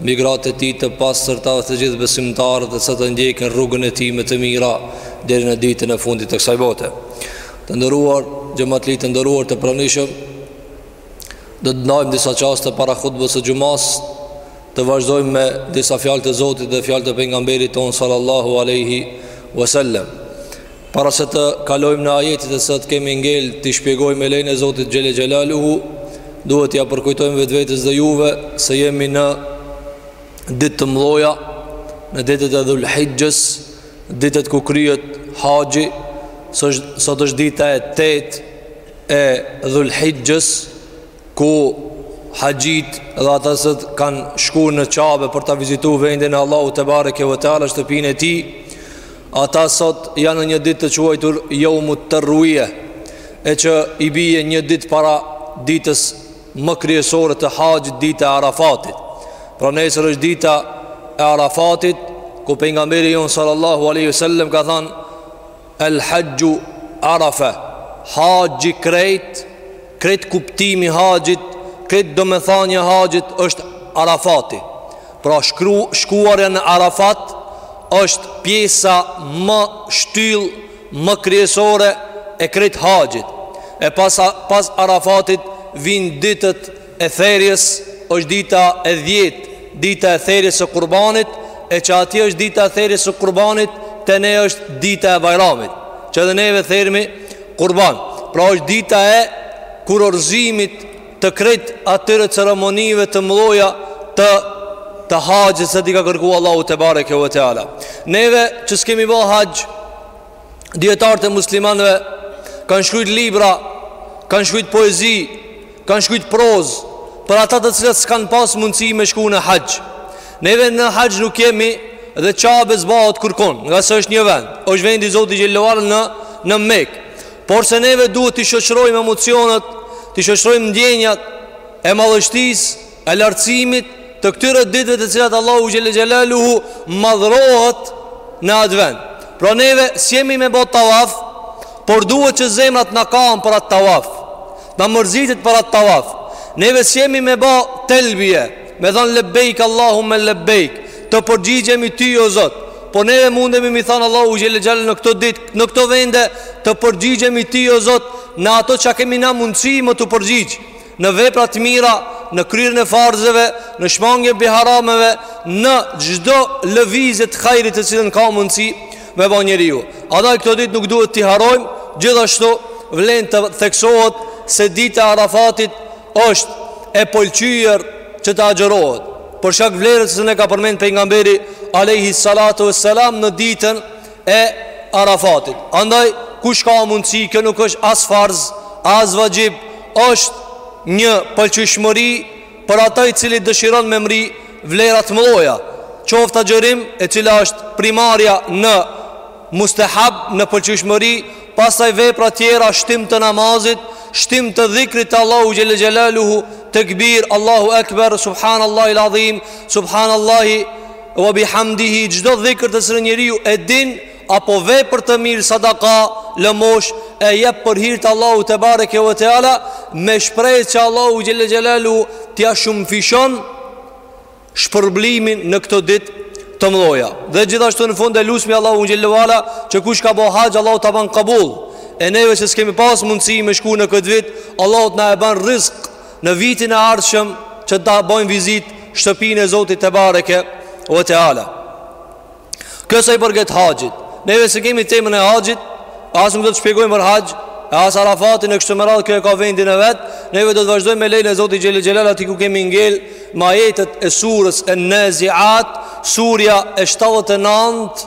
Mbi gratë e tij të pastërta dhe të gjithë besimtarët e sa të ndjekin rrugën e tij me të mira deri në ditën e fundit të kësaj bote. Të nderuar xhematli të nderuar të pranishëm, do të ndajmë disa çaste para hutbës së xhumasë, të vazhdojmë me disa fjalë të Zotit dhe fjalë të pejgamberit tonë sallallahu alaihi wasallam. Para se të kalojmë në ajetet të cilat kemi ngel t'i shpjegojmë me lejen e Zotit xhele xhelaluhu Duhet t'ia përkujtojmë vetëvetes dhe juve se jemi në ditë të mdhoja Në ditët e dhul hixhes, ditët ku kryhet haxhi Sot është dita e tetë e dhul hixhes ku haxhitë dhe ata se kanë shku në qabe për ta vizitu vendin e Allahut tebareke ve teala shtëpinë e tij ata sot janë në një ditë të quajtur jeumu terruije e që i bije një ditë para ditës më kryesore të haxhit dita e arafatit pra nesër është dita e arafatit ku pejgamberi jonë sallallahu alejhi ve sellem ka thanë El Haxhu Arafa, Haxhi krejt, krejt kuptimi i Haxhit, krejt domethënia e Haxhit është Arafati. Pra shkru, shkuarja në Arafat është pjesa më shtyllë, më kryesore e krejt Haxhit. E pas pas Arafatit vijnë ditët e therjes është dita e dhjetë, dita e therjes së Kurbanit, e që atje është dita e therjes së Kurbanit, te ne është dita e Bajramit, që edhe neve thermi Kurban. Pra është dita e kurorëzimit të krejt atyre ceremonive të mdhoja të të haxhit se t'i ka kërku Allahu tebareke ve teala. Neve që s'kemi bo haxh Dijetarët e muslimanëve Kanë shkrujt libra Kanë shkrujt poezi Kanë shkrujt prozë Për ata të cilët s'kanë pas mundësi me shku në haxh Neve në haxh nuk jemi Dhe qabe s'bahet kërkun Ngase është një vend është vend i Zotit i qëlluar në, në Mekë Porse neve duhet t'i shoqrojmë emocionet T'i shoqrojmë ndjenjat E madhështisë e lartësimit të këtyre ditëve të cilat Allahu xhele xhelaluhu madhrohet në atë vend. Pra neve s'jemi me bo tavaf, por duhet që zemra t'na kan për atë tavaf, na mërzitet për atë tavaf. Neve s'jemi me bo telbije, me thonë lebejk Allahume lebejk, të përgjigjemi ty o Zot. Por neve mundemi m'i thonë Allahut xhele xhelaluhu në këto ditë, në këto vende, të përgjigjemi ty o Zot, në ato që kemi na mundësi me t'u përgjigj. Në vepra të mira, në kryerjen e farzeve, në shmangje pi harameve, në çdo lëvizje të hajrit të cilën ka mundësi me ba njeriu. Andaj këto ditë nuk duhet t'i harrojmë, gjithashtu vlen të theksohet se dita e Arafatit është e pëlqyer që të agjërohet. Për shkak vlerës se ne ka përmend pejgamberi alayhi salatu wassalam në ditën e Arafatit. Andaj kush ka mundësi, kjo nuk është as farz, as vaxhib, është një pëlqyeshmëri për ata, i cili dëshiron me mri vlera të mdhoja. Qoftë agjërim e cila është primarja në mustahab, në pëlqyeshmëri, pastaj vepra tjera, shtim të namazit, shtim të dhikrit të Allahu xhelle xhelaluhu, tekbir, Allahu ekber, subhanallahil adhim, subhanallahi Wa bi hamdihi çdo dhikr të cilën njeriu e din apo vepër të mirë sadaka, lëmosh e jep për hir të Allahut tebareke ve teala me shpresë që Allahu xhelle xhelaluhu t'ia shumëfishon shpërblimin në këto ditë të mdhoja. Dhe gjithashtu në fund e lusmi Allahun xhelle ve ala që kush ka bo haxh Allahu t'ja ban kabull. E neve që s'kemi pas mundësi me shku në këtë vit, Allahu të na e ban rizk Në vitin e ardhshëm që ta bajmë vizitë shtëpinë e Zotit tebareke ve teala Kjo sa i përket haxhit Neve s'e kemi temën e haxhit As nuk do të shpjegojmë për haxh E as Arafatin e kështu me radhë kjo e ka vendin e vet Neve do të vazhdojmë me lejen e Zotit xhelle ve ala Aty ku kemi ngel Me ajetet e sures en-Naziat Surja e 79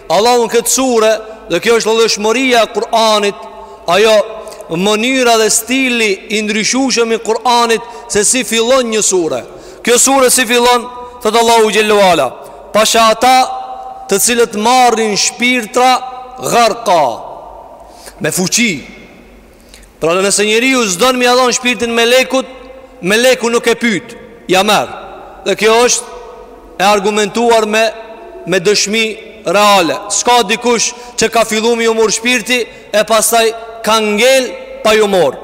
Allahu në këtë sure dhe kjo është lëshmëria e Kur'anit, ajo mënyra dhe stili i ndryshueshëm i Kur'anit se si fillon një sure. Kjo sure si fillon thot Allahu xhelle ve ala, pasha ata të cilët marrin shpirtra gharka me fuqi Pra nëse njeriu s'don me ja dhon shpirtin melekut Meleku nuk e pyt Ja merr Dhe kjo është e argumentuar me, me dëshmi reale S'ka dikush që ka fillu me ju mor shpirti E pastaj ka ngel pa ju mor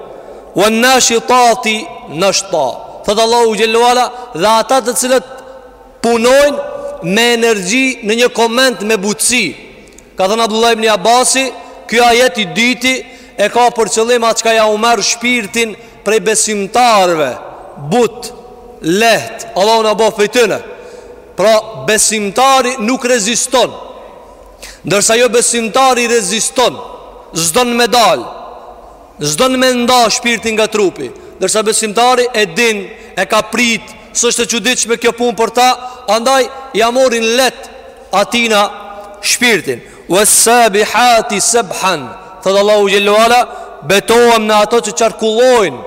Wan nashitati nashta Thotë Allahu xhelle ve ala Dhe ata të cilët Punojnë me energji në një koment me butësi Ka thënë Abdullah ibn Abasi Ky ajet i dyti e ka për qëllim atë çka ja u merr shpirtin prej besimtarve Butë, lehtë, Allahu na boftë prej tyne Pra besimtari nuk reziston Ndërsa jobesimtari reziston S'don me dal S'don me nda shpirtin nga trupi Ndërsa besimtari e din E ka prit S'është e çuditshme kjo punë për ta Andaj ia morrin lehtë Atina shpirtin Ues-sabihati sebhan Thot Allahu xhele ue ala Betohem në ato që qarkullojnë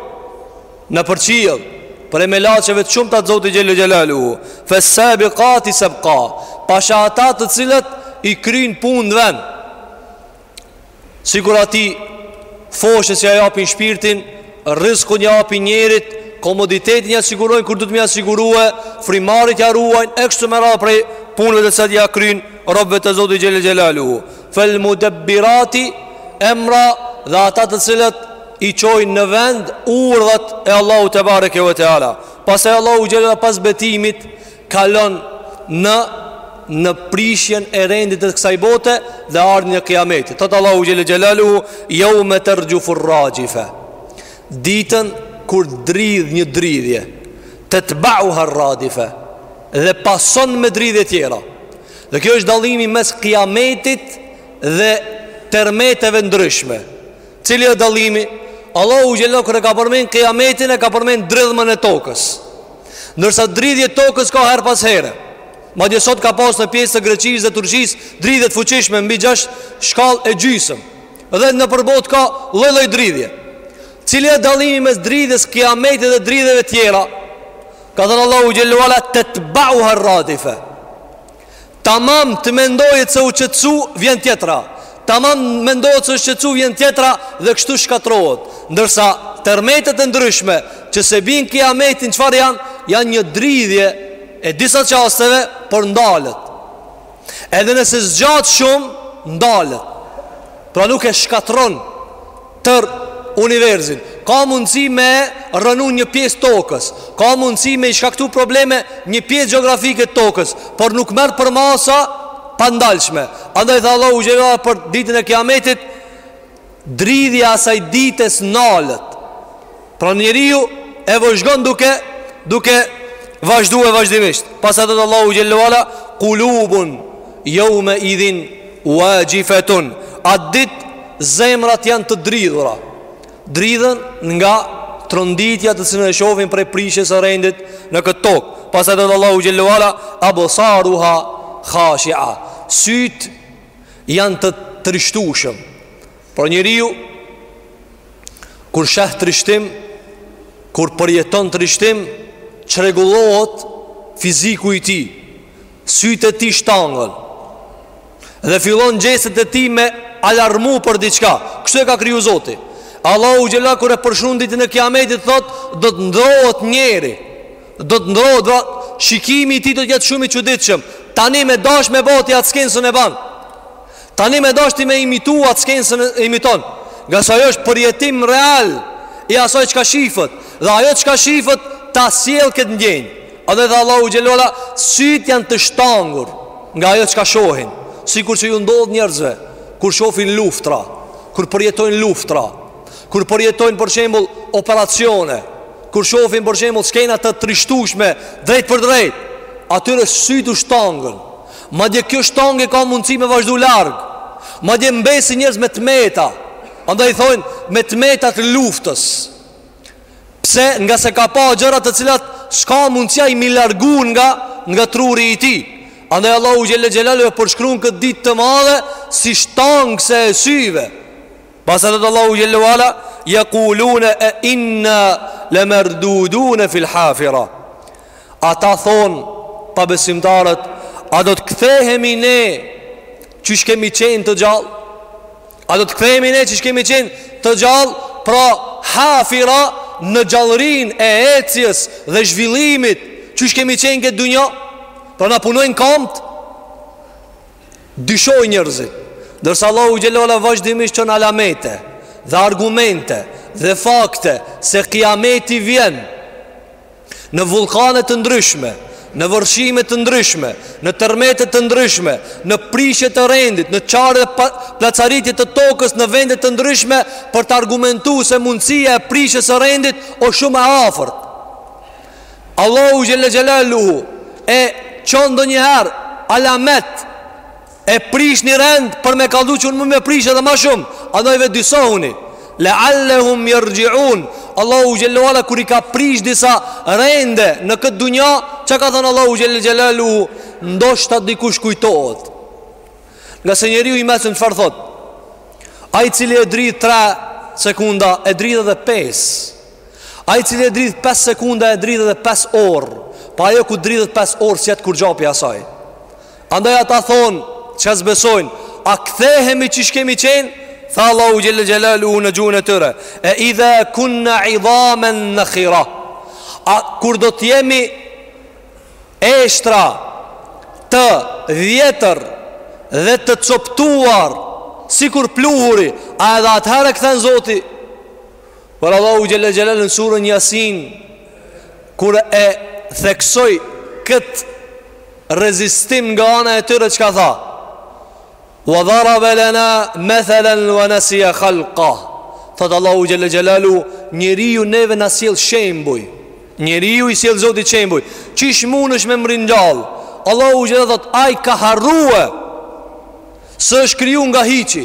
Nëpër qiell Prej melaqeve të shumta të Zotit xhele xhelaluhu Fes-sabikati sebka Pasha ata të cilët I kryjnë punët në vend Sikur atij Foshes ia japin shpirtin Rrizkun ia japin njerit Komoditetin ia sigurojnë Kur duhet me ia sigurue Frymarit ia ruajnë E kështu me radhë prej punëve të cilat ia kryjnë Robëve të Zotit xhele xhelaluhu Fel mudebbirati Emra dhe ata të cilët I çojnë në vend Urdhrat e Allahut tebareke ue teala Pastaj Allahu xhele ue ala pas betimit kalon në në prishjen e rendit të kësaj bote dhe ardhjen e Kiametit. Thot Allahu xhele xhelaluhu yawma tarjufu ar-rajifa. Ditën kur dridh një dridhje, tatba'uha ar-radifa dhe pason me dridhje tjera. Dhe kjo është dallimi mes Kiametit dhe tërmeteve të ndryshme. Cili është dallimi? Allahu xhelaluhu kur e ka përmend Kiametin e ka përmend dridhmën e tokës. Ndërsa dridhje tokës ka herë pas here Madje sot ka pas në pjesë të Greqisë dhe Turqisë Dridhje të fuqishme mbi 6 shkallë e gjysëm Dhe nëpër botë ka lloj-lloj dridhje Cili është dallimi mes dridhjes kiametit dhe dridhjeve tjera Ka thënë Allahu xhele ue ala tetbauha rradife Tamam të mendohet se u qetësu, vjen tjetra. Tamam mendohet se u qetësu, vjen tjetra dhe kështu shkatrrohet. Ndërsa tërmetet e ndryshme që s'e bijnë kiametin çfarë janë? Janë një dridhje e disa çasteve, por ndalet. Edhe nëse zgjat shumë, ndalet. Pra nuk e shkatrron tërë universin Ka mundësi me rrënu një pjesë tokës Ka mundësi me i shkaktu probleme një pjesë gjeografike tokës Por nuk merr përmasa të pandalshme Andaj tha Allahu xhele ue ala për ditën e kiametit Dridhja asaj dite s'nalet Pra njeriu e vëzhgon duke duke vazhdu e vazhdimisht Pastaj thotë Allahu xhele ue ala Kulubun Jeumeidhin Uaxhifetun Atë ditë zemrat janë të dridhura Dridhen nga tronditja të cilën e shofin Prej prishjes së rendit në këtë tokë Pastaj thotë Allahu xhele ue ala Absaruha Khashia Sytë janë të trishtushëm Por njeriu kur sheh trishtim, kur përjeton trishtim, çrregullohet fiziku i tij, sytë e tij shtangën dhe fillon gjestet e tij me alarmu për diçka. Kështu e ka kriju Zoti. Allahu xhela kur e përshkrun ditën e Kiametit thot, do të ndrohet njeriu. Do të ndrohet, shikimi i tij do të jetë shumë i çuditshëm. Tani me dash me imitu atë skenë s'un e ban. Tani me dasht me imitu atë skenë s'un e imiton Ngase ajo është përjetim real I asaj çka shifët Dhe ajo çka shifët Ta sjell këtë ndjenjë Edhe tha Allahu xhele ue ala Sytë janë të shtangur Nga ajo çka shohin Sikur që ju ndodh njerëzve Kur shofin luftra Kur përjetojnë luftra Kur përjetojnë për shembull operacione Kur shofin për shembull skena të trishtushme Drejtpërdrejt Atyre sytë u shtangën Madje kjo shtangje ka mundësi me vazhdu larg. Madje mbesin njerëz me të meta. Andaj thonë me të meta të luftës. Pse ngase ka pa gjëra të cilat s'ka mundësi ai m'i largu nga, nga truri i tij. Andaj Allahu xhele xhelaluhu e përshkrun këtë ditë të madhe si shtangëse e syve. Pastaj thotë Allahu xhele ue ala, jekulune e inna le merdudune fil hafira. Ata thonë, pabesimtarët, a do të kthehemi ne qysh kemi qenë të gjallë? A do të kthehemi ne qysh kemi qenë të gjallë? Pra, hafira në gjallërinë e ecjes dhe zhvillimit qysh kemi qenë n'këtë dynja? Pra, na punojnë kamët? Dyshojnë njerëzit, ndërsa Allahu xhele ue ala vazhdimisht çon alamete dhe argumente dhe fakte se kiameti vjen, Në vullkane të ndryshme, në vërshime të ndryshme, në tërmete të ndryshme, në prishje të rendit, në çarje dhe plasaritje të tokës në vende të ndryshme për të argumentu se mundësia e prishjes së rendit është shumë e afërt. Allahu xhalla xhalaluhu e çon ndonjëherë alamet E prish ni rend për me kallxu që unë muj me prish edhe ma shumë Andaj vetëdijesohuni Lealehum jerxhiun Allahu xhele ue ala kur i ka prish disa rende në këtë dunja Çka ka thënë Allahu xhele xhelaluhu Ndoshta dikush kujtohet Ngase njeriu i mençëm çfarë thot Ai i cili e dridh 3 sekunda e dridh edhe 5 Ai i cili e dridh 5 sekunda e dridh edhe 5 orë Po ajo kur dridhet 5 orë s'jet kurgja prej asaj Andaj ata thonë që s'besojnë A kthehemi qysh kemi qenë Tha Allahu xhel-le xhelaluhu në gjuhën e tyre E idhe kunna idhamen nekhira A kur do t'jemi Eshtra Të vjetër Dhe të coptuar Sikur pluhuri A edhe atëherë e kthen Zoti Por Allahu xhel-le xhelaluhu në surën Jasin Kur e theksoj këtë rezistim nga ana e tyre çka tha Wa dharabe lena methelen wa nesije khalkah Thotë Allahu xhel-le xhelaluhu Njeriu neve na sjell shembuj Njeriu i sjell Zotit shembuj Qysh mund është me m'ringjall Allahu xhel-le thotë ai ka harrua Se është kriju nga hiçi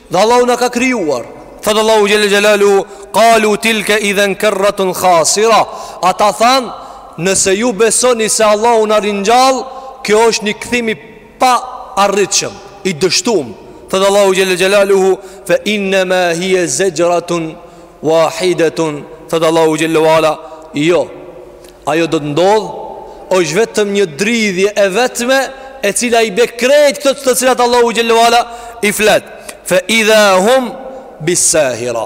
Dhe Allahu na ka krijuar. Thot Allahu xhel xhelaluhu, "Qalu tilka idhan karratun khasira." Ata thanë, nëse ju besoni se Allahu na ringjall, kjo është një kthim i paarritshëm, i dështum. Thot Allahu xhel xhelaluhu, "Fa inna ma hiya zajratun wahidatun." Thot Allahu xhel-le ve ala, "Jo. Ajo do të ndodhë, është vetëm një dridhje e vetme e cila i bën krejt këto të cilat Allahu xhel-le ve ala i flet. Fe idhe hum bisahira.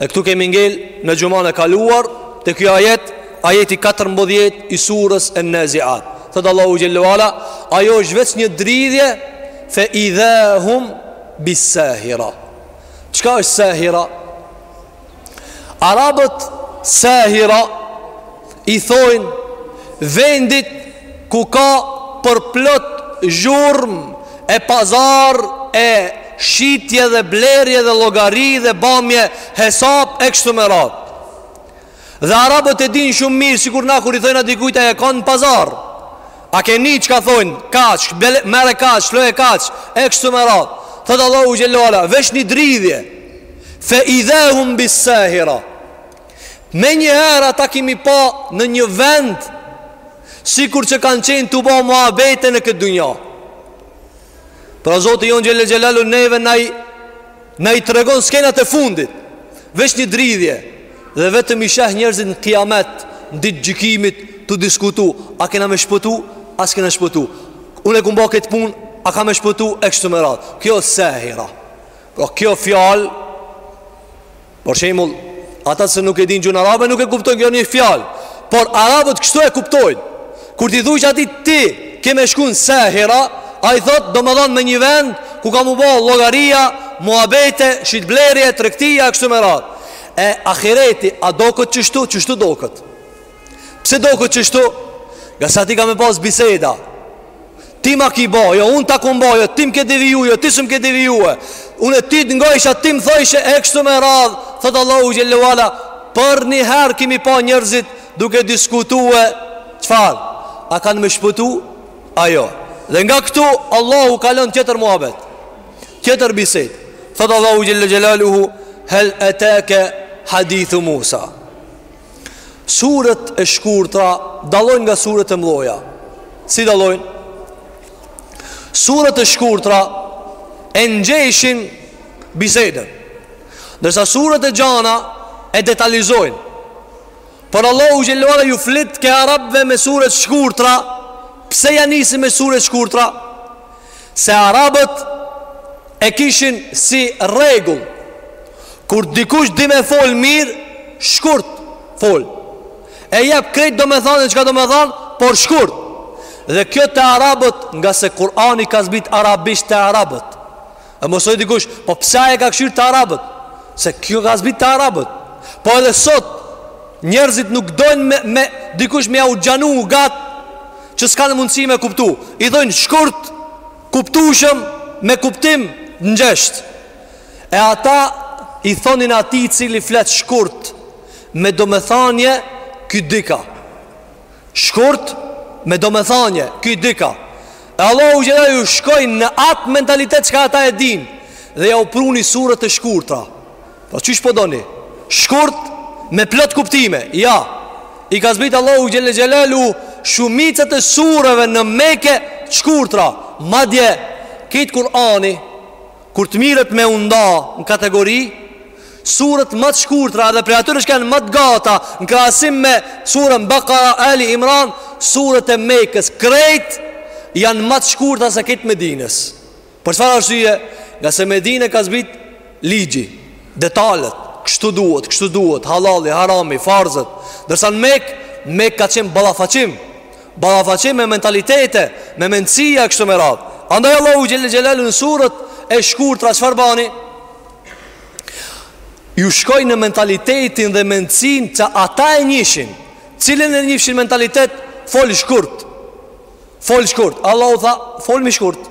E këtu kemi ngel në xhumanë e kaluar te ky ajet, ajeti 14 i sures En-Naziat. Thotë Allahu xhel-le ve ala, ajo është vetëm një dridhje fe idhe hum bisahira. Çka është sahira? Arabët sehira i thojnë vendit ku ka përplot zhurmë e pazar e shitje dhe blerje dhe llogari dhe bamje hesap e kështu me radhë. Dhe Arabët e dinë shumë mirë sikur na kur i thojnë a dikujt a je kan në pazar. A ke ni çka thonë, kaq, merre kaq, loje kaq, e kështu me radhë. Thotë Allahu xhel-le ve ala, veç një dridhje, fe idhe hum bis-sahira. Menjëherë ata ki me i pa në një vend, sikur që kanë qenë tu ba muhabete në këtë dunja. Pra Zoti jonë xhel-le xhelaluhu neve na i, na i tregon skenat e fundit Veç një dridhje Dhe vetëm i sheh njerëzit në kijamet Në ditë t'gjykimit tu diskutu A kena me shpëtu, a s'kena shpëtu Unë e kum ba këtë punë, a ka me shpëtu E kështu me radhë Kjo sehira Pra kjo fjalë Për shembull, ata që nuk e dinë gjuhën arabe nuk e kuptojnë kjo një fjalë, por arabët kështu e kuptojnë. Kur t'i thuash atij ti ke me shku n'sehira, ai thotë domethan në një vend ku ka m'u ba llogaria, muhabete, shitblerje, tregtia kështu me radhë. E ahireti a doket qështu, qështu doket. Pse doket që kështu? Ngase aty ka me pas biseda Ti ma ki bo, jo unë ta kum bo, jo ti më ke deviju, jo ti s'më ke deviju e Unë e ti të ngojsha ti më thojshe e kështu me radhë Thotë Allahu xhelle ue ala Për një herë kimi pa njerëzit duke diskutu e Çfarë? A kanë me shpëtu? A jo Dhe nga këtu Allahu kalon tjetër muhabet Tjetër bisedë Thotë Allahu xhelle xhelaluhu Hel etake hadithu Musa Suret e shkurtra dallojnë nga suret e mdhaja Si dallojnë? Suret e shkurtra e ngjeshin bisedën Ndërsa suret e gjana e detalizojnë Por Allahu xhelle ue ala ju flitke arabve me sure t'shkurtra Pse ja nisi me sure t'shkurtra? Se arabët e kishin si rregull Kur dikush di me fol mirë, shkurt fol E jep krejt domethanë e çka domethanë, por shkurt Dhe kjo te arabët ngase Kurani ka zbit arabisht te arabët E mos thotë dikush, po pse e ka këqyrë te arabët Se kjo ka zbit te arabët Po edhe sot, njerëzit nuk dojnë me, me dikush me jau gjanë e gatë që s'kanë mundësi me kuptu, i dojnë shkurt, kuptushëm, me kuptim, ngjesht. E ata i thonin atij i cili flet shkurt, me domethanje, ky dika. Shkurt, me domethanje, ky dika. E Allahu xhelle ju shkoi në atë mentalitet çka ata e dinë, dhe jau pruni suret e shkurta. Po qysh po doni? Shkurt me plot kuptime. Ja. I ka zbrit Allahu xhelle xhelaluhu shumicën e sureve në Mekë të shkurtra. Madje krejt Kur'ani kur të mirret me u nda në kategori suret ma të shkurtra edhe prej atyre që janë ma të gata në krahasim me suren Bakara, Ali Imran, suret e Mekës krejt janë ma të shkurtra se krejt Medinës. Për çfarë arsye? Ngase n'Medinë ka zbrit ligji, detalet, kështu duhet, kështu duhet, hallalli, harami, farzet. Ndërsa në Mekë, Mekë ka qenë ballafaqim, ballafaqim me mentalitete, me mendësi e kështu me radhë. Andaj Allahu xhelle xhelaluhu në suret e shkurtra çfarë bani? Ju shkoi në mentalitetin dhe mendësinë që ata e njihshin Cilin e njihshin mentalitet, fol shkurt Fol shkurt, Allahu u tha, folmi shkurt.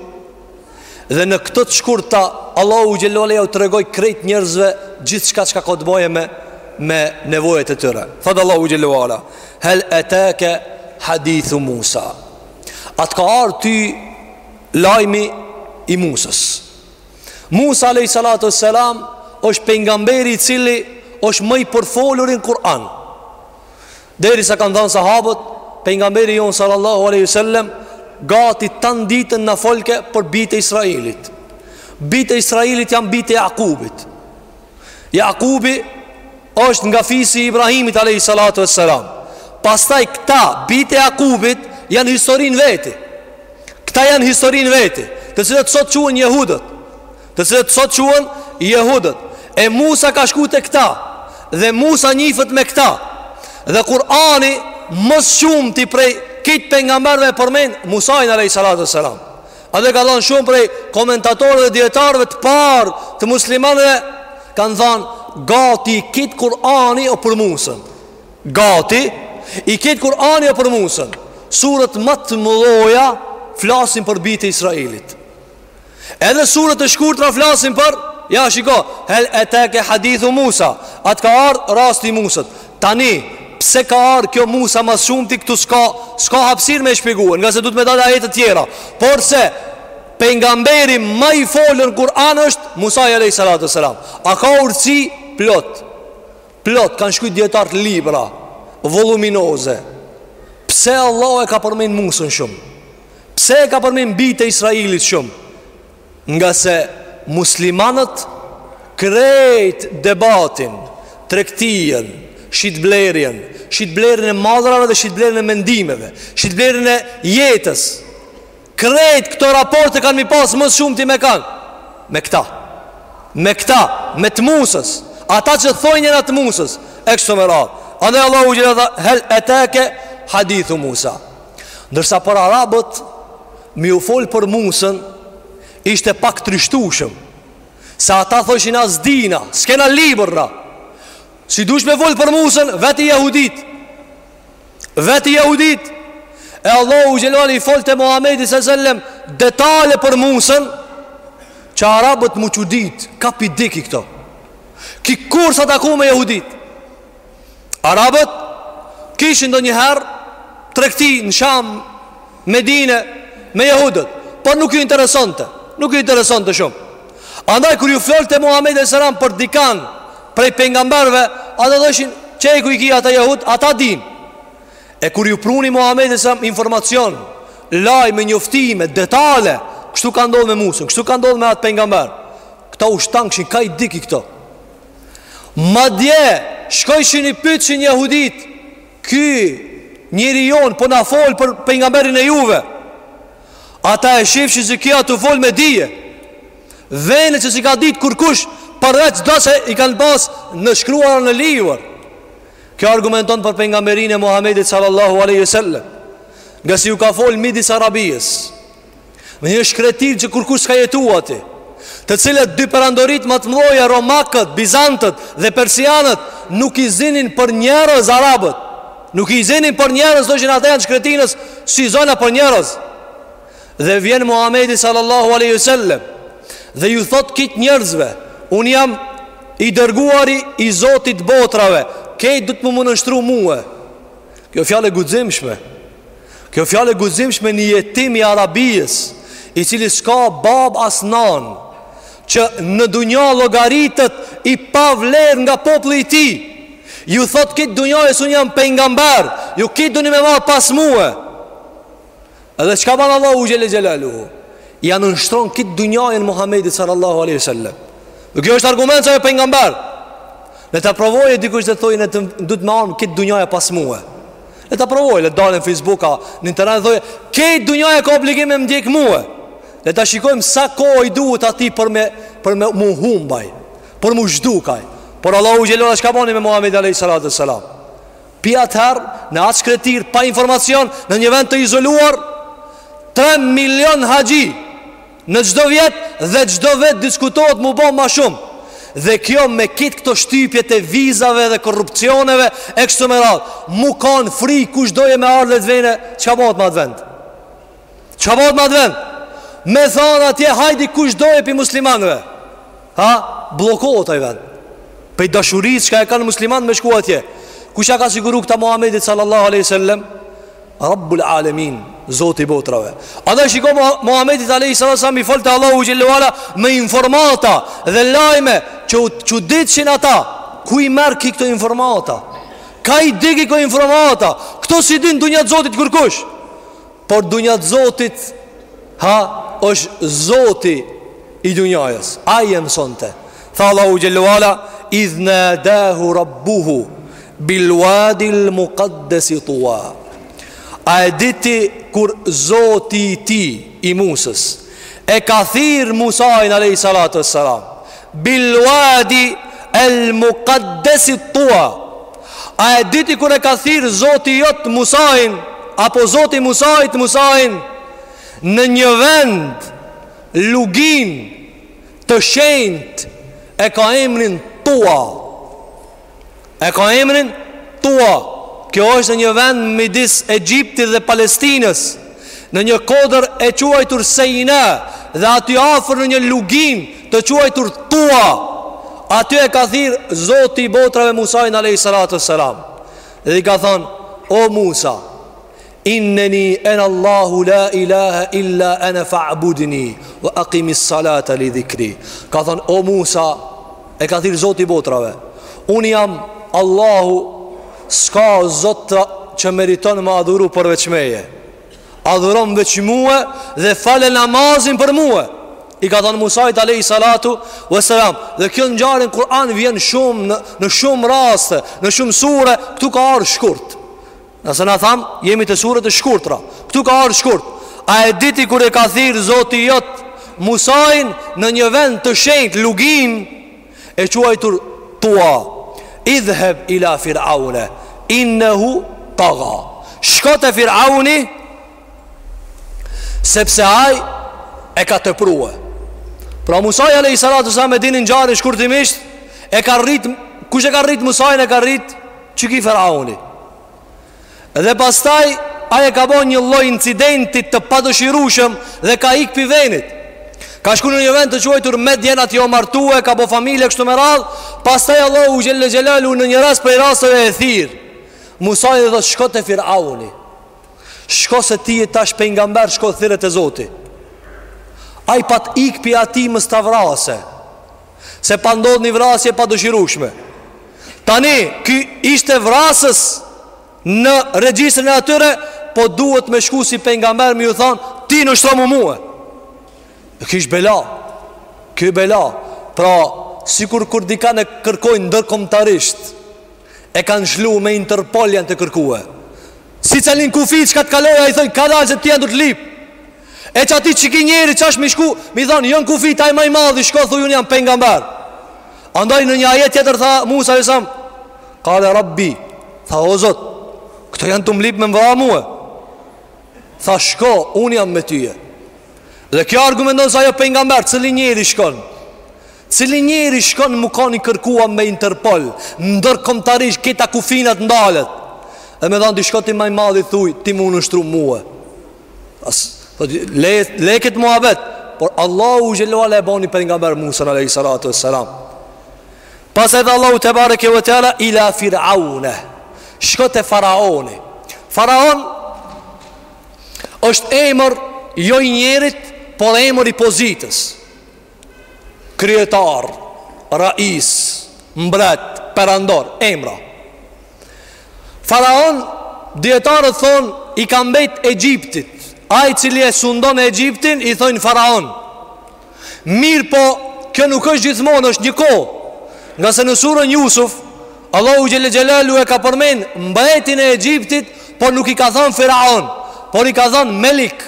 Dhe në këto të shkurtat Allahu xhelle ue ala u tregoi krejt njerëzve gjithçka çka ka të bëjë me me nevojat e tyre. Thot Allahu xhelle ue ala, hel etake hadithu Musa. A t'ka ardh ty lajmi i Musës. Musa alejhi salatu uesselam është pejgamberi i cili është më i përfoluri n'Kur'an. Derisa kanë thanë sahabët Pengamberi jonë sallallahu alejhi ve sellem Gati tanë ditën na folke për bijtë e Israelit Bijtë e Israelit janë bijtë e Jakubit Jakubi është nga fisi i Ibrahimit alejhi salatu ve selam Pastaj këta bijtë e Jakubit janë histori n'veti Këta janë histori n'veti Të cilët sot quhen jehudët Të cilët sot quhen jehudët E Musa ka shku te këta Dhe Musa njifet me këta Dhe Kurani ma së shumti prej gjithë pengamberëve përmend Musain alejhi salatu ve selam Edhe kanë thanë shumë prej komentatorë dhe dijetarëve të parë të muslimanëve Kanë thanë gati i gjithë Kurani o për Musën Gati i gjithë Kurani o për Musën Suret ma të mëdhaja flasin për bijtë e Israelit Edhe suret e shkurtra flasin për Ja shiko Hel e teke hadithu Musa A t'ka ardhë rasti i Musës Tani Pse ka ardhë kjo Musa ma s'shumti këtu s'ka S'ka hapsir me shpjegu Ngase duhet me dalë ajetet tjera Por se Pengamberi ma i folun n'Kuran është Musai alejhi salatu ve selam A ka urtësi plot Plot kanë shkrujt dijetarët libra Voluminoze Pse Allahu e ka përmend Musën shumë Pse e ka përmend bijtë e Israelit shumë? Ngase muslimanët krejt debatin, tregtinë, shitblerjen, shitblerjen e mallrave dhe shitblerjen e mendimeve, shitblerjen e jetës, krejt këto raporte kanë me i pasë ma së shumti me kanë, me këta, me këta, me të Musës, ata që thojnë jena të Musës, e kështu me radhë, andaj Allahu i thotë hel e teke hadithu Musa, Ndërsa për arabët Me ju folë për Musën Ishte pak trishtushëm Se ata thoshin a s'dina S'kena libra Si dush me folë për Musën Veti jehudit Veti jehudit E Allahu xhelle ala i folte Muhammedit alejhi selam Detale për Musën Që arabët m'u çuditë Ka p'i di ky këto Ky kurrë s'a taku me jehudit Arabët kishin ndonjëherë tregti në Sham, Medine, me jehudët, por nuk ju interesonte, nuk ju interesonte shumë. Andaj, kur ju folte Muhammedi alejhi selam për dikan prej pengamberve, ata thoshin qe ku i ki ata jehud, ata din. E kur ju pruni Muhammedi alejhi selam informacion, lajme, njoftime, detale, kështu ka ndodhë me Musën, kështu ka ndodhë me atë pengamber, këta u shtangshin, ka i di ky këto. Madje shkojshin i pytshin jahuditë Ky njeri jonë po na fol për pejgamberin e juve Ata e shifshin se ky a tu fol me dije vërtet se s'i ka ditë kurkush Përveç do se i kanë pas të shkruara në libër Kjo argumenton për pejgamberinë e Muhammedit sallallahu aleyhi sallam Nga s'i ju ka folë midis Arabisë Në një shkretinë që kurkush s'ka jetu ati Të cilët dy perandoritë ma të mdhoja Romakët, Bizantët dhe Persianët Nuk i zinin për njerëz Arabët Nuk i zinin për njerëz Thojshin ata janë të shkretinës S'i zona për njerëz Dhe vjen Muhamedi sallallahu aleyhi sallem Dhe ju thotë krejt njerëzve Unë jam i dërguari i Zotit botrave Krejt do të mu m'u nënshtru mue Kjo fjalë e guximshme Kjo fjalë e guximshme një jetim i Arabisë, i cili s'ka babë as nanë, që në dunja llogaritet i pavlerë nga populli i tij. Ju thotë krejt dunjasë unë jam pejgamber, ju krejt duni me ardh pas mue. Edhe çka ban Allahu xhele xhelaluhu. Ja nënshtron krejt dunjanë Muhamedit sallallahu alaihi wasallam. Dhe kjo është argument se a pejgamber. Le ta provojë dikush të thojë se duhet me ardh krejt dunjaja pas mue. Le ta provojë, le të dalë në Facebook, a, në internet të thojë, krejt dunjaja ka obligim me ndjekë mue. Le ta shikojmë sa kohë i duhet atij për me, për me mu humbaj, për mu zhdukaj. Por Allahu xhele ala, çka bani me Muhammedin a.s. Pi atëherë, në atë shkretinë, pa informacion, në një vend të izoluar, 3 milion haxhi. Në çdo vjet dhe çdo vjet diskutohet mu bo ma shumë. Dhe kjo me krejt këto shtypje të vizave dhe korrupsioneve e kështu me radhë, mu kanë free kush doje me ardhë, veç mendo, çka bëhet me atë vend? Çka bëhet me atë vend? Me thanë atje hajdi kush doje pi muslimanëve. Ha, bllokohet ai vend. Pej dashurisë çka e kanë muslimanë me shku atje. Kush ja ka siguru këta Muhamedit sallallahu alaihi wasallam? Rabbul Alemin, Zoti i botrave. Andaj shiko Muhamedit alayhi sallam i folte Allahu xhele ue ala me informata dhe lajme që u çuditshin ata. Ku i merr ky këto informata? Ka i di ky këto informata? Kto s'i din n'dunja t' Zotit kurkush? Por n'dunja t' Zotit ha është Zoti i dunjajës. Ai e mësonte. Tha Allahu xhele ue ala idh nadahu rabbuhu bil wadi al muqaddas tuwa. A e diti kur Zoti i tij i Musës e ka thirr Musain alayhi salatu wassalam bil wadi al muqaddas tuwa. A e diti kur e ka thirr Zoti jot Musain apo Zoti Musait Musain në një vend lugin Të shenjt e ka emrin Tua E ka emrin Tua Kjo është në një vend midis Egjiptit dhe Palestinës Në një kodër e quajtur Sejna Dhe aty afër në një luginë të quajtur Tua Aty e ka thirr Zoti i Botrave Musajnë a.s. Dhe i ka thanë O Musa Inneni en Allahu la ilahe illa ene fa'budni Wa akimis salate li dhikri Ka thonë o Musa E ka thirr zoti i botrave Unë jam Allahu S'ka zot që meriton me adhuru përveç meje Adhurom veç mue Dhe fale namazin për mue I ka thonë Musait alejhi salatu Wa salam Dhe kjo ngjarje n'Kur'an vjen shumë në, në shumë raste Në shumë sure Këtu ka ardh shkurt Se na tham, jemi te suret e shkurtra. Ktu ka ardh shkurt. A e diti kur e ka thirr Zoti jot Musain në një vend të shenjtë Luginë e quajtur Tua. Idhhab ila Fir'auna innahu tagha. Shko te Fir'auni sepse ai e ka teprue. Pra Musai alayhi salatu sa me di ngjarjen shkurtimisht e ka rrit kush e ka rrit Musain e ka rrit Qeky firauni Dhe pastaj Ai e ka bo një lloj incidenti të padëshirushëm Dhe ka ik prej venit Ka shku në një vend të quajtur Medjen Aty o martu e ka bo familje kështu me radhë Pastaj Allahu xhele xhelaluhu në një rast prej rasteve e thirr Musain dhe tho shko te firauni Shko se ti je tash pejgamber shko thirre te zoti Ai pat ik prej atij mos ta vrasë Se pat ndodh një vrasje e padëshirushme Tani, ky ishte vrasës në regjistrin e atyre Po duhet me shku si pejgamber me ju thonë Ti nënshtromu mue E kish bela Ky bela Pra, si kur kur dikan e kërkojnë ndërkombtarisht E kanë shlu me interpol janë te kërkue Secilin kufi çka të kalojë Ai thojn ka dalë që ti janë tu të lyp E qaty qeky njeri që është me shku Me i thonë, jënë kufit, ai ma i madhi Shko thuj, unë jam pejgamber Andaj në një ajet tjetër tha Musa i sam Kale rabbi Tha o zot Këta janë tu m'lyp me më vra mue Tha shko, unë jam me ty Dhe kjo argumenton se ai o pejgamber Cili njeri shkon Cili njeri shkon me kanë i kërkue me Interpol Ndërkombtarisht ky te kufinat ndalet Dhe me thanë ti shko te ma i madhi thuj Ti me u nënshtru mue As, po le le kët muhabet, por Allahu xhelalu e bani pejgamber Musa alayhi salatu wassalam. Pastaj edhe Allahu tebareke ve teala ila firaune. Shko te faraoni. Faraon është emër jo i njerit, por emër i pozitës. Kryetar, Rais, Mbret, Perandor, emra. Faraon, dijetarët thonë, i ka mbet Egjiptit. Ai i cili e sundon Egjiptin, i thonë Faraon. Mirëpo, kjo nuk është gjithmonë, është një kohë. Ngase në surën Jusuf, Allahu xhele xhelaluhu e ka përmen mbretin e Egjiptit, por nuk i ka thanë Faraon, por i ka thanë Melik.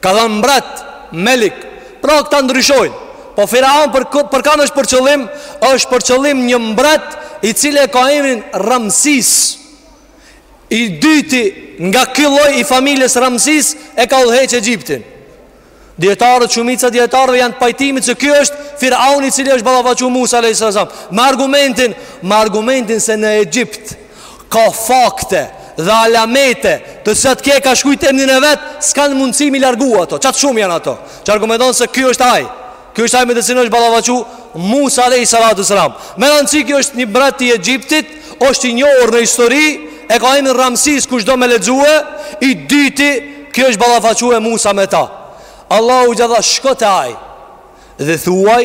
Ka thënë mbret, Melik, Pra këta ndryshojnë. Po Firaun për, për kanë është për qëllim? është për qëllim një mbret i cili e ka emrin Ramsis. I dyti nga ky lloj i familjes Ramsis e ka udhëheqë Egjiptin. Dijetarët, shumica e dijetarëve janë të pajtimit se ky është Firaun i cili është ballafaqu Musa a.s. Me argumentin, me argumentin se në Egjipt, Ka fakte dhe alamete të cilat ky e ka shkrujt emnin e vet, s'kanë mundësi m'i largu ato. Qatë shumë janë ato. Që argumenton se ky është ai. Ky është ai me të cilin është ballafaqu Musa alejhi salatu ve selam. Meqenëse ky është një mbret i Egjiptit, është i njohër në histori, e ka emnin Ramsis kush do me lexue, i dyti ky është ballafaqu e Musa me ta. Allahu i tha shko te ai dhe thuaj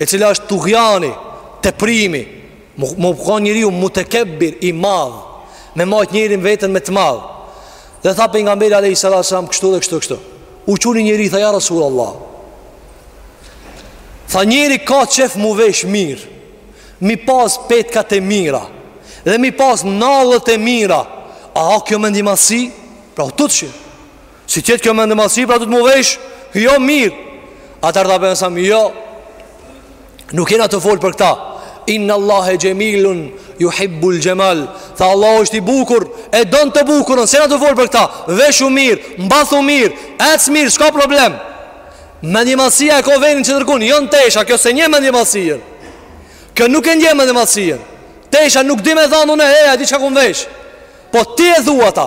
e cila është tugjani, teprimi, me kanë njeriu mutekebbir i madh, me majtë njeri veten më të madh, dhe tha Pejgamberi alejhi salatu ve selam kështu dhe kështu kështu, u çu ni njeri, tha ja Rasul Allah, tha njeri ka qef m'u vesh mirë, m'i pas petkat e mira, dhe m'i pas nallet e mira, a a kjo mendjemadhsi, pra u tutshin, Si t'jetë kjo mendjemadhësi, pra duhet m'u vesh Jo mirë Atëherë tha Pejgamberi s.a.s., jo Nuk jena tu folë për këta Innallahe xhemilun juhibbul xhemal Tha Allah është i bukur E don të bukurën S'jena tu folë për këta Veshu mirë Mbathu mirë Ec mirë S'ka problem Mendjemadhësia e ko venin qetërkun Jo në tesha Kjo s'e njeh mendjemadhësinë Kjo nuk e njeh mendjemadhësinë Tesha nuk di me thanë unë e di që kush më vesh Po ti e thu ata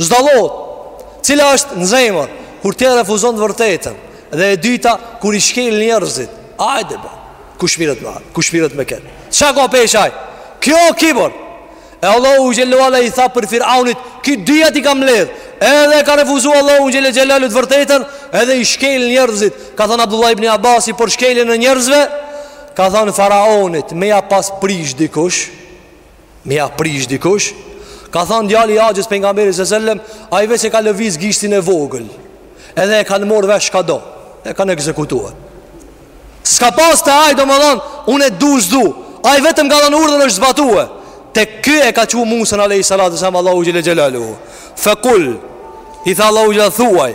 S'dallohet, cila është në zemër, kur ti e refuzon të vërtetën, dhe e dyta, kur i shkel njerëzit, hajde ba, kush mirret me atë, kush mirret me ketë, ça ka peshë ai, kjo o kibër, e Allahu xhele xhelaluhu i tha për firaunit, ky dyjat i ka mledh, edhe ka refuzu Allahu xhele xhelaluhu të vërtetën, edhe i shkel njerëzit, ka thënë Abdullah ibn Abasi, për shkeljen e njerëzve, ka thënë faraunit, me ja pas prish dikush, Me ja prish dikush Ka thanë djali i axhës Pejgamberit s.a. sellem Ai veç e ka lëviz gishtin e vogël Edhe e kanë marrë vesh çka do E kanë ekzekutue S'ka pas te ai domethanë Unë e du s'du Ai vetëm ka dhanë urdhër është zbatue Te ky e ka çu Musën alejhi salatu ve selam Allahu xhele xhelaluhu Fekul I tha Allahu xhele thuaj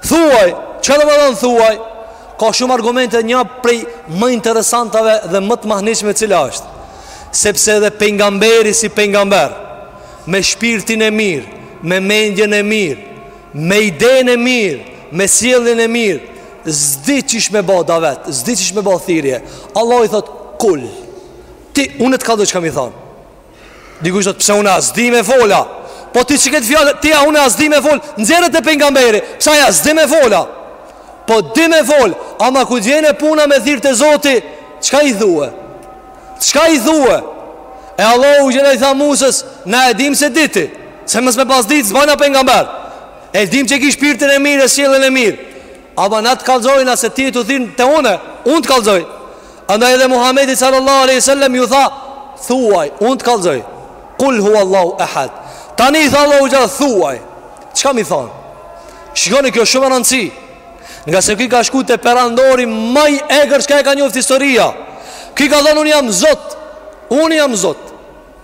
Thuaj, çka domethënë thuaj? Ka shumë argumente nja prej më interesantave dhe më të mahnitshme cila është. Sepse edhe pejgamberi si pejgamber me shpirtin e mirë, me mendjen e mirë, me idenë e mirë, me sjelljen e mirë, s'di qysh me bo davet, s'di qysh me bo thirrje. Allah i thot kul. Ti unë të kallzoj çka me i thon. Dikush thotë pse unë a s'di me fol a. Po ti qike këtë fjalë, ti a unë a s'di me fol, nxehet e pejgamberit. Pse a s'di me fol a. Po di me fol, ama ku vjen e puna me thirr te Zoti, çka i thue? Çka i thue? E Allahu teala i tha Musës, na e dim se diti, se mos me pas ditë s'bajna pejgamber. E dim që ki shpirtin e mirë, sjelljen e mirë. Ama na të kallzojna se ti je tu thirr te une, unë të kallzoj. Andaj edhe Muhamedi sallallahu alaihi wasallam ju tha, thuaj, unë të kallzoj. Kul huwa Allahu ahad. Tani i tha Allahu xha thuaj. Çka me i thon? Shikoni kjo shumë me rëndësi. Ngase ky ka shku te perandori ma i egër çka e ka njoftë historia. Ky ka thon unë jam Zot. Unë jam Zot.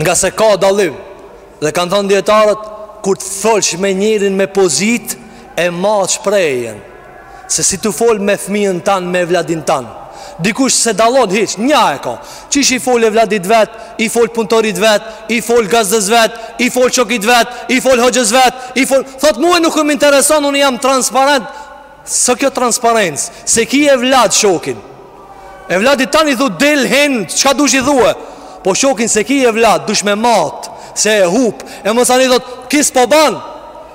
Ngase ka dallim Dhe kanë thonë djetarët Kur të folsh me njerin me pozitë E mat shprehjen Se si tu fol me fmijën tand Me vllavin tand Dikush s'e dallon hiç Nja e ka Qysh i fol vllavit vet I fol puntorit vet I fol gazdës vet I fol shokit vet I fol hoxhës vet I fol Thot mue nuk më intereson Unë jam transparent S'a kjo transparencë S'e ki vlla shokin E vllavit tand i thu dil hin Çka dush i thue Po shokin s'e ki vlla dush me mat Se e hup E masanej thot qysh po ban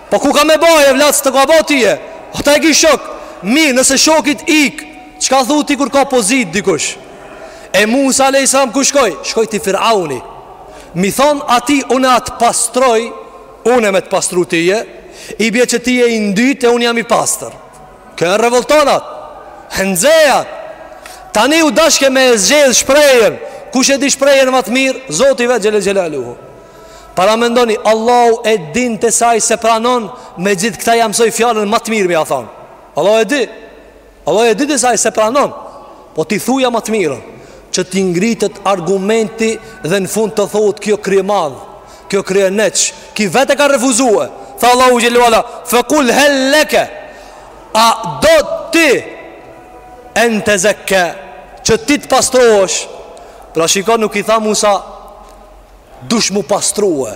Po ku ka me ba vlla s'të ka ba tije Ata e ki shok Mirë nëse shokit ik Çka thu ti kur ka pozitë dikush E Musa alejhi selam ku shkoj Shkoj te firauni Me i thon atij une a të pastroj Une me të pastru tije I bje që tije i ndyt e unë jam i pastër Ky revoltohet Nxehet Tani u dashke me e zgjedh shprehjen Kush e di shprehjen ma të mirë Zoti vetë xhele xhelaluhu Paramendoni Allahu e dinte se ai s'e pranon Megjithëkëtë ia msoi fjalën ma të mirë me ia thonë Allahu e di Allahu e dinte se ai s'e pranon, po ti thuja ma të mirën, që t'i ngritet argumenti dhe në fund të thotë ky kryemadh, ky kryeneç, ky vetë e ka refuzue, tha Allahu xhele ue ala, fekul hel leke, a do ti en tezekka, që ti të pastrohesh, pra shiko nuk i tha Musa, dush m'u pastrue,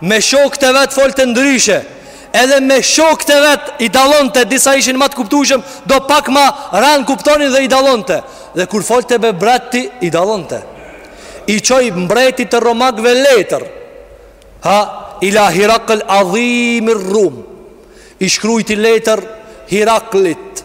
Me shokët e vet folte ndryshe Edhe me shokët e vet i dallonte Disa ishin ma të kuptushëm Do pak ma ranë kuptonin dhe i dallonte Dhe kur folte me mbretit i dallonte I çoi mbretit të romakve letër Ha ila hirakl adhimir rum I shkrujti letër hiraklit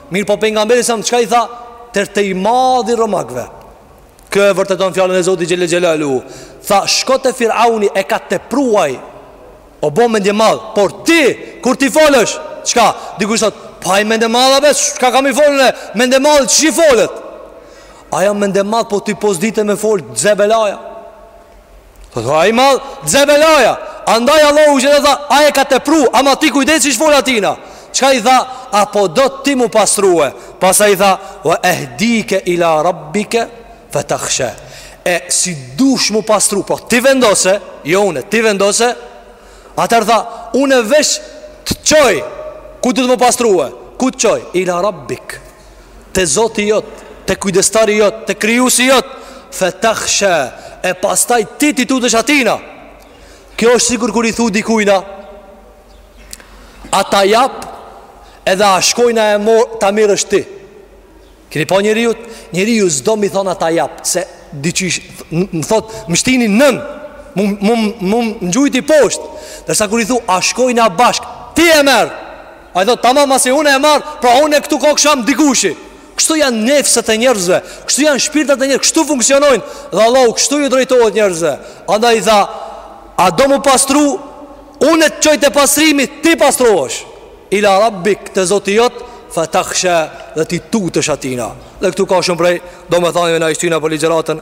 Mirëpo pejgamberi sa më çka i tha Deri te i madhi romakve Kjo e vërteton fjallën e Zotit xhel-le xhelaluhu Tha shko te firauni e ka tepru ai O bo mendjemadh Por ti kur t'i folësh Çka dikush thot Po ai mendjemadh a be Çka kam i folën e Mendjemadh si i folet Ai a mendjemadh po ti po s'dite me folë T'ze belaja Thot, a i madh, t'ze belaja. Andaj Allahu i tha ai e ka tepru, ama ti kujdes qysh i fol atina. Çka i tha, a po do ti m'u pastrue. Pastaj i tha, we ehdike ila rabbike, fetahsha. E si dush m'u pastru, po ti vendose, jo une, ti vendose, atër tha, une veç të çoj, ku do ti m'u pastrue, ku të çoj, ila rabbike. Te zoti jot Te kujdestari jot Te krijusi jot Fetahshe E pastaj ti t'i tutesh atina Kjo është sikur kur i thu dikujna A ta jap Edhe a shkojna e morr Ma mirë është ti Kini pa njeriun Njeriu s'do m'i thonë a ta jap Se diqysh Më thot Më shtini nën Mu më gjujti posht Ndërsa kur i thu A shkojna bashk Ti e merr Ai thotë, tamam masi une e marr, pra une këtu koksham dikushi. Kështu janë nefset e njerëzve, kështu janë shpirtat e njerëzve, kështu funksionojnë. Dhe Allahu kështu ju drejtohet njerëzve. Andaj i tha, a do m'u pastru, une të çoj te pastrimi, ti pastrohesh. Ila rabbik te zoti jot, fetahsha dhe t'i tutesh atina. Dhe këtu ka shumë prej domethanieve ne i shtyna për ligjëratën